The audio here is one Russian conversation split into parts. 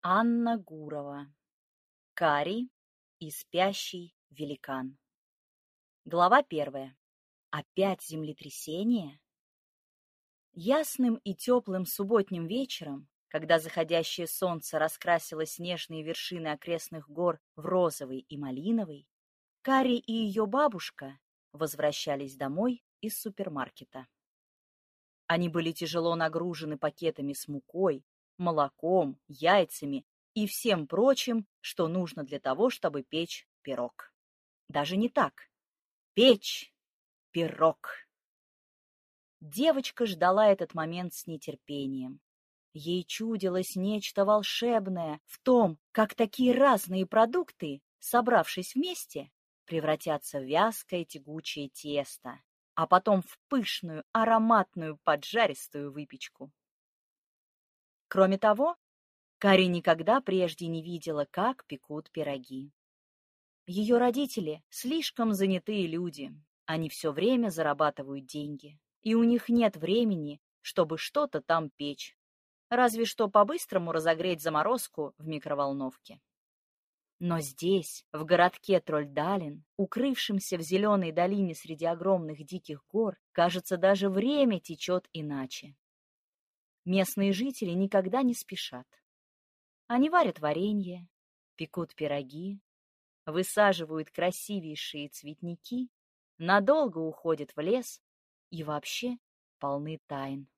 Анна Гурова. Кари и спящий великан. Глава первая. Опять землетрясение? Ясным и теплым субботним вечером, когда заходящее солнце раскрасило снежные вершины окрестных гор в розовый и малиновый, Кари и ее бабушка возвращались домой из супермаркета. Они были тяжело нагружены пакетами с мукой, молоком, яйцами и всем прочим, что нужно для того, чтобы печь пирог. Даже не так. Печь пирог. Девочка ждала этот момент с нетерпением. Ей чудилось нечто волшебное в том, как такие разные продукты, собравшись вместе, превратятся в вязкое тягучее тесто, а потом в пышную, ароматную, поджаристую выпечку. Кроме того, Кари никогда прежде не видела, как пекут пироги. Ее родители слишком занятые люди, они все время зарабатывают деньги, и у них нет времени, чтобы что-то там печь, разве что по-быстрому разогреть заморозку в микроволновке. Но здесь, в городке Трольдалин, укрывшемся в зеленой долине среди огромных диких гор, кажется, даже время течет иначе. Местные жители никогда не спешат. Они варят варенье, пекут пироги, высаживают красивейшие цветники, надолго уходят в лес и вообще полны тайн.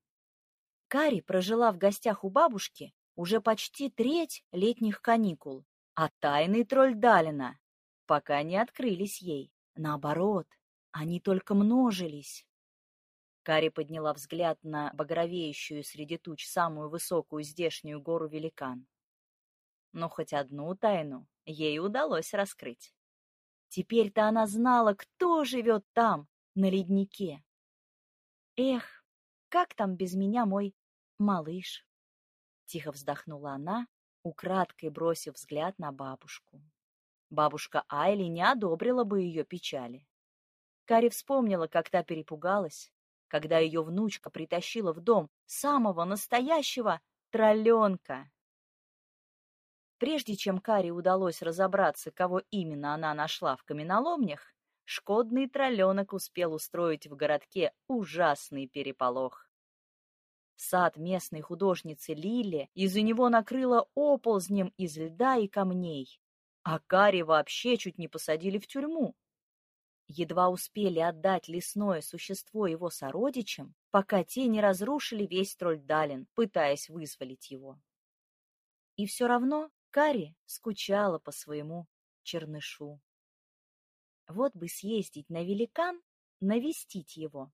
Кари прожила в гостях у бабушки уже почти треть летних каникул, а тайны Трольдалина пока не открылись ей. Наоборот, они только множились. Кари подняла взгляд на багровеющую среди туч самую высокую здешнюю гору Великан. Но хоть одну тайну ей удалось раскрыть. Теперь-то она знала, кто живет там, на леднике. Эх, как там без меня мой малыш? Тихо вздохнула она, украдкой бросив взгляд на бабушку. Бабушка Айли не одобрила бы ее печали. Кари вспомнила, как та перепугалась, когда ее внучка притащила в дом самого настоящего тролленка. Прежде чем Каре удалось разобраться, кого именно она нашла в каменоломнях, шкодный тролленок успел устроить в городке ужасный переполох. Сад местной художницы Лили из-за него накрыло оползнем из льда и камней, а Кари вообще чуть не посадили в тюрьму едва успели отдать лесное существо его сородичам, пока те не разрушили весь Трольдален, пытаясь вызволить его. И все равно Кари скучала по своему чернышу. Вот бы съездить на великан, навестить его,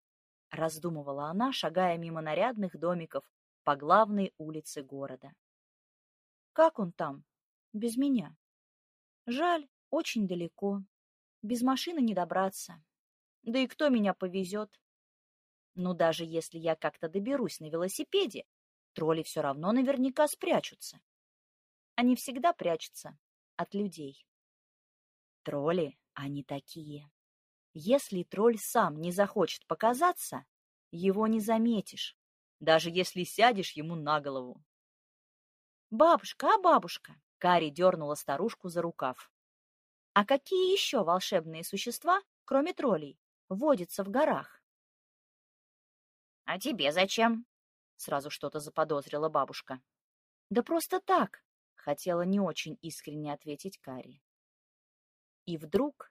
раздумывала она, шагая мимо нарядных домиков по главной улице города. Как он там? Без меня. Жаль, очень далеко. Без машины не добраться. Да и кто меня повезет? Ну, даже если я как-то доберусь на велосипеде, тролли все равно наверняка спрячутся. Они всегда прячутся от людей. Тролли, они такие. Если тролль сам не захочет показаться, его не заметишь, даже если сядешь ему на голову. «Бабушка, а бабушка?» Кари дернула старушку за рукав. А какие еще волшебные существа, кроме троллей, водятся в горах? — А тебе зачем? — сразу что-то заподозрила бабушка. — Да просто так, — хотела не очень искренне ответить Кари. И вдруг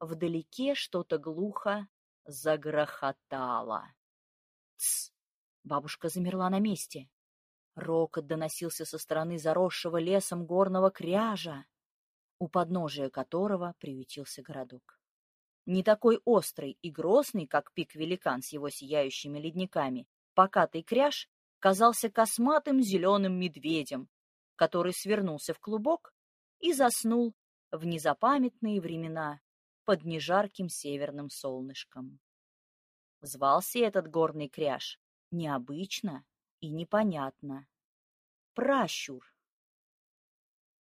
вдалеке что-то глухо загрохотало. Тсс! Бабушка замерла на месте. Рокот доносился со стороны заросшего лесом горного кряжа у подножия которого приютился городок. Не такой острый и грозный, как пик-великан с его сияющими ледниками, покатый кряж казался косматым зеленым медведем, который свернулся в клубок и заснул в незапамятные времена под нежарким северным солнышком. Звался этот горный кряж необычно и непонятно. Пращур.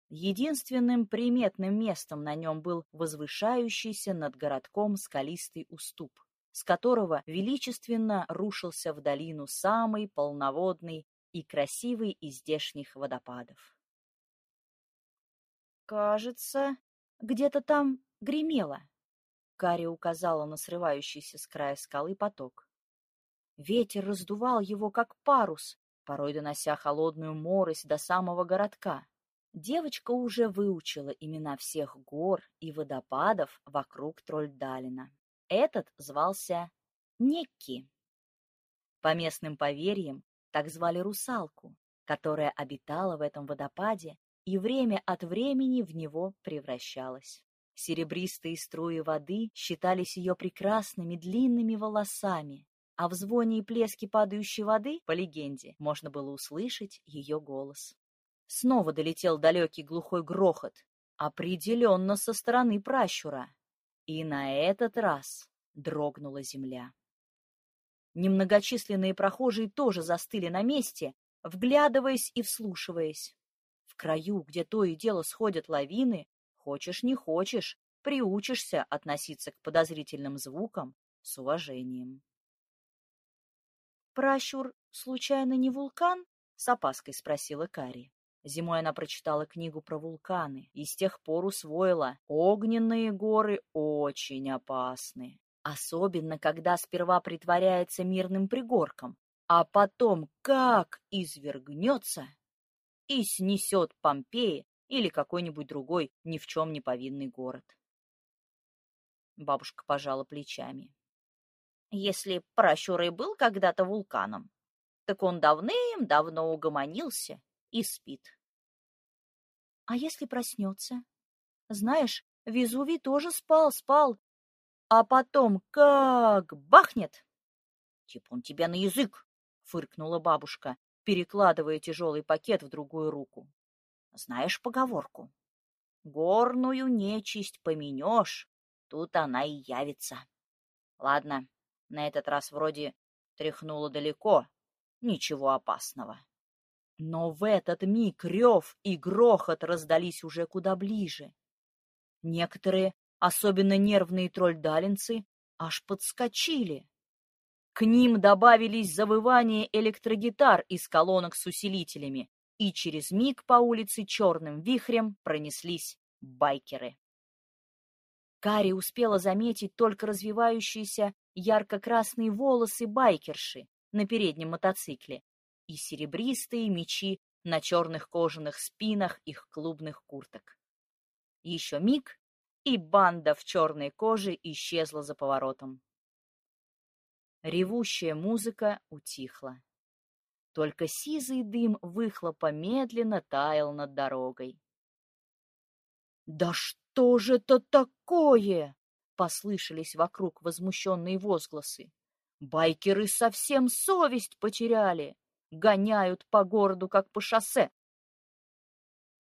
Единственным приметным местом на нем был возвышающийся над городком скалистый уступ, с которого величественно рушился в долину самый полноводный и красивый из здешних водопадов. Кажется, где-то там гремело. Кари указала на срывающийся с края скалы поток. Ветер раздувал его, как парус, порой донося холодную морось до самого городка. Девочка уже выучила имена всех гор и водопадов вокруг Трольдалина. Этот звался Некки. По местным поверьям, так звали русалку, которая обитала в этом водопаде и время от времени в него превращалась. Серебристые струи воды считались ее прекрасными длинными волосами, а в звоне и плеске падающей воды, по легенде, можно было услышать ее голос. Снова долетел далекий глухой грохот, определенно со стороны пращура. И на этот раз дрогнула земля. Немногочисленные прохожие тоже застыли на месте, вглядываясь и вслушиваясь. В краю, где то и дело сходят лавины, хочешь не хочешь, приучишься относиться к подозрительным звукам с уважением. «Пращур, случайно, не вулкан?» — с опаской спросила Кари. Зимой она прочитала книгу про вулканы и с тех пор усвоила, огненные горы очень опасны. Особенно, когда сперва притворяется мирным пригорком, а потом как извергнется и снесет Помпеи или какой-нибудь другой ни в чем не повинный город. Бабушка пожала плечами. Если пращур и был когда-то вулканом, так он давным-давно угомонился и спит. А если проснется? Знаешь, Везувий тоже спал, спал, а потом как бахнет. Типа он тебя на язык, фыркнула бабушка, перекладывая тяжелый пакет в другую руку. Знаешь поговорку? Горную нечисть поменешь, тут она и явится. Ладно, на этот раз вроде тряхнуло далеко, ничего опасного. Но в этот миг рев и грохот раздались уже куда ближе. Некоторые, особенно нервные трольдалинцы, аж подскочили. К ним добавились завывания электрогитар из колонок с усилителями, и через миг по улице черным вихрем пронеслись байкеры. Кари успела заметить только развивающиеся ярко-красные волосы байкерши на переднем мотоцикле и серебристые мечи на черных кожаных спинах их клубных курток. Еще миг, и банда в черной коже исчезла за поворотом. Ревущая музыка утихла. Только сизый дым выхлопа медленно таял над дорогой. «Да что же это такое?» — послышались вокруг возмущенные возгласы. «Байкеры совсем совесть потеряли, гоняют по городу, как по шоссе.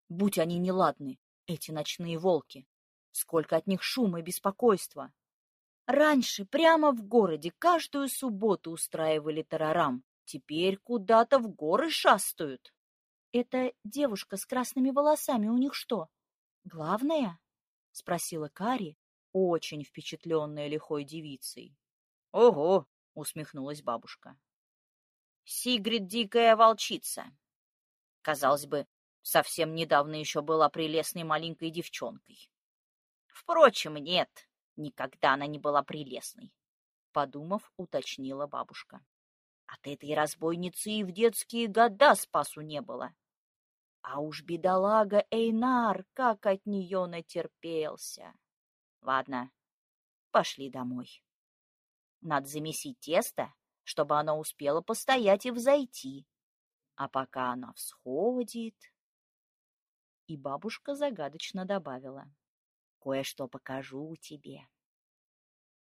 Будь они неладны, эти ночные волки, сколько от них шума и беспокойства. Раньше прямо в городе каждую субботу устраивали тарарам, теперь куда-то в горы шастают. Это девушка с красными волосами у них что, главная? — спросила Кари, очень впечатленная лихой девицей. — Ого! — усмехнулась бабушка. — Сигрид — дикая волчица. Казалось бы, совсем недавно еще была прелестной маленькой девчонкой. Впрочем, нет, никогда она не была прелестной, — подумав, уточнила бабушка. От этой разбойницы и в детские года спасу не было. А уж бедолага Эйнар как от нее натерпелся. Ладно, пошли домой. Надо замесить тесто, чтобы оно успело постоять и взойти. А пока оно всходит... И бабушка загадочно добавила. Кое-что покажу тебе.